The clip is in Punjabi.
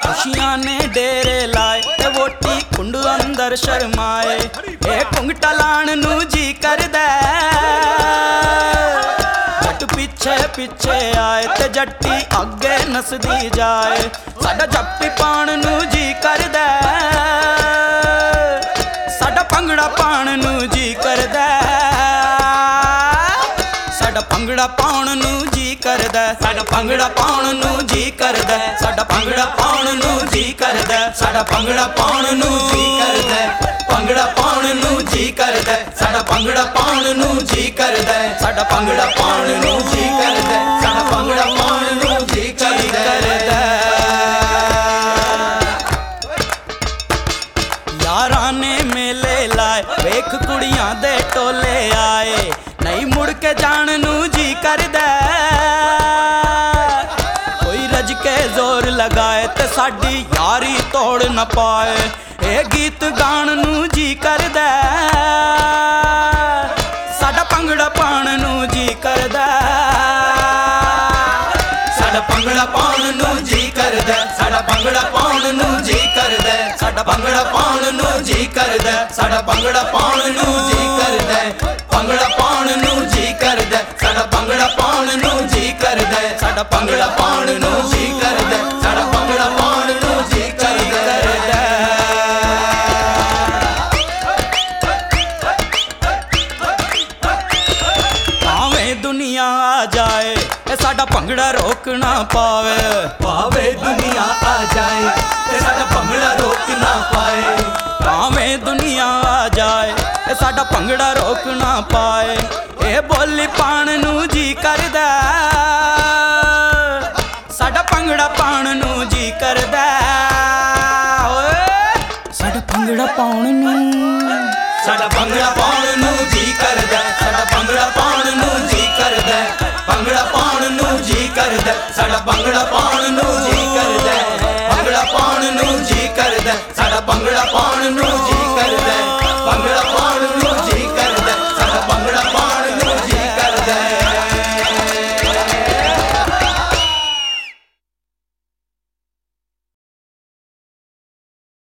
ਖੁਸ਼ੀਆਂ ਨੇ ਡੇਰੇ ਲਾਏ ਤੇ ਵੋਟੀ ਕੁੰਡ ਅੰਦਰ ਸ਼ਰਮਾਏ। ਇਹ ਕੁੰਗਟਾ ਲਾਣ ਨੂੰ ਜੀ ਕਰਦਾ ਜੱਟ ਪਿੱਛੇ ਪਿੱਛੇ ਆਏ ਤੇ ਜੱਟੀ ਅੱਗੇ ਨਸਦੀ ਜਾਏ। ਸਾਡਾ ਜੱਪੀ ਪਾਣ ਨੂੰ ਜੀ ਕਰਦਾ ਸਾਡਾ ਪੰਗੜਾ ਪਾਣ ਨੂੰ ਜੀ ਕਰਦਾ ਸਾਡਾ ਭੰਗੜਾ ਪਾਉਣ ਨੂੰ ਜੀ ਕਰਦਾ ਸਾਡਾ ਭੰਗੜਾ ਪਾਉਣ ਨੂੰ ਜੀ ਕਰਦਾ ਸਾਡਾ ਭੰਗੜਾ ਪਾਉਣ ਨੂੰ ਜੀ ਕਰਦਾ ਸਾਡਾ ਭੰਗੜਾ ਪਾਉਣ ਨੂੰ ਜੀ ਕਰਦਾ ਭੰਗੜਾ ਪਾਉਣ ਨੂੰ ਜੀ ਕਰਦਾ ਸਾਡਾ ਭੰਗੜਾ ਪਾਉਣ ਨੂੰ ਜੀ ਕਰਦਾ ਸਾਡਾ ਭੰਗੜਾ ਪਾਉਣ ਨੂੰ ਜੀ ਕਰਦਾ ਸਾਡਾ ਭੰਗੜਾ ਪਾਉਣ ਨੂੰ ਜੀ ਕਰਦਾ ਯਾਰਾਂ ਨੇ ਮੇਲੇ ਲਾਏ, ਵੇਖ ਕੁੜੀਆਂ ਦੇ ਟੋਲੇ ਆਏ। ਕੇ ਜਾਣ ਨੂੰ ਜੀ ਕਰਦਾ ਕੋਈ ਰਜ ਕੇ ਜ਼ੋਰ ਲਗਾਏ ਤੇ ਸਾਡੀ ਯਾਰੀ ਤੋੜ ਨਾ ਪਾਏ। ਇਹ ਗੀਤ ਗਾਣ ਨੂੰ ਜੀ ਕਰਦਾ ਸਾਡਾ ਭੰਗੜਾ ਪਾਣ ਨੂੰ ਜੀ ਕਰਦਾ ਸਾਡਾ ਭੰਗੜਾ ਪਾਉਣ ਨੂੰ ਜੀ ਕਰਦਾ ਸਾਡਾ ਭੰਗੜਾ ਪਾਉਣ ਨੂੰ ਜੀ ਕਰਦਾ ਸਾਡਾ ਭੰਗੜਾ ਪਾਉਣ ਨੂੰ ਜੀ ਕਰਦਾ ਸਾਡਾ ਭੰਗੜਾ ਪਾਉਣ ਨੂੰ ਸਾਡਾ ਭੰਗੜਾ ਪਾਉਣ ਨੂੰ ਜੀ ਕਰਦਾ ਸਾਡਾ ਭੰਗੜਾ ਪਾਉਣ ਨੂੰ ਜੀ ਕਰਦਾ। ਭਾਵੇਂ ਦੁਨੀਆ ਆ ਜਾਏ ਇਹ ਸਾਡਾ ਭੰਗੜਾ ਰੋਕ ਨਾ ਪਾਵੇ। ਭਾਵੇਂ ਦੁਨੀਆ ਆ ਜਾਏ ਤੇ ਸਾਡਾ ਭੰਗੜਾ ਰੋਕ ਨਾ ਪਾਏ। ਭਾਵੇਂ ਦੁਨੀਆ ਆ ਜਾਏ ਇਹ ਸਾਡਾ ਭੰਗੜਾ ਰੋਕ ਨਾ ਪਾਏ। ਇਹ ਬੋਲੀ ਪਾਣ ਨੂੰ ਜੀ ਕਰਦਾ। ਭੰਗੜਾ ਪਾਉਣ ਨੂੰ। ਸਾਡਾ ਭੰਗੜਾ ਪਾਉਣ ਨੂੰ ਜੀ ਕਰਦਾ, ਸਾਡਾ ਭੰਗੜਾ ਪਾਉਣ ਨੂੰ ਜੀ ਕਰਦਾ, ਭੰਗੜਾ ਪਾਉਣ ਨੂੰ ਜੀ ਕਰਦਾ, ਸਾਡਾ ਭੰਗੜਾ ਪਾਉਣ ਨੂੰ ਜੀ ਕਰਦਾ, ਭੰਗੜਾ ਪਾਉਣ ਨੂੰ ਜੀ ਕਰਦਾ, ਸਾਡਾ ਭੰਗੜਾ ਪਾਉਣ ਨੂੰ ਜੀ ਕਰਦਾ, ਭੰਗੜਾ